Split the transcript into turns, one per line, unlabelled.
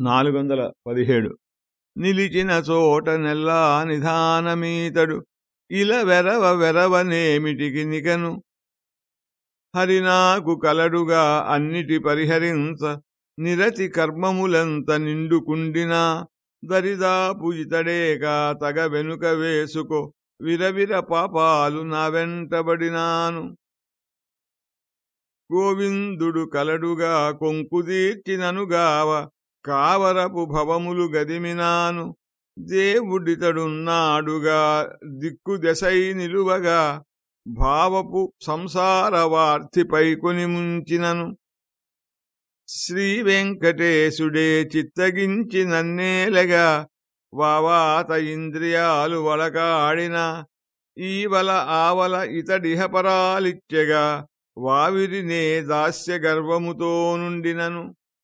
నాలుగు వందల పదిహేడు. నిలిచిన చోట నెల్లా నిధానమీతడు. ఇల వెరవ వెరవనేమిటికి నికను హరినాకు కలడుగా అన్నిటి పరిహరించ. నిరతి కర్మములంత నిండుకుండినా. దరిదాపు ఇతడేగా తగ వెనుక వేసుకో. విరవిర పాపాలు నా వెంటబడినాను గోవిందుడు కలడుగా కొంకుదీర్చిననుగావ కావరపు భవములు గదిమినాను. దేవుడితడున్నాడుగా దిక్కు దశై నిలువగా భావపు సంసారవార్తిపై కొని ముంచినను. శ్రీ వెంకటేశుడే చిత్తగించి నన్నేలగా వావాత ఇంద్రియాలు వలకాడిన ఈవల ఆవల ఇతడిహపరాలిచ్చగా వావిరినే దాస్య గర్వముతో నుండినను.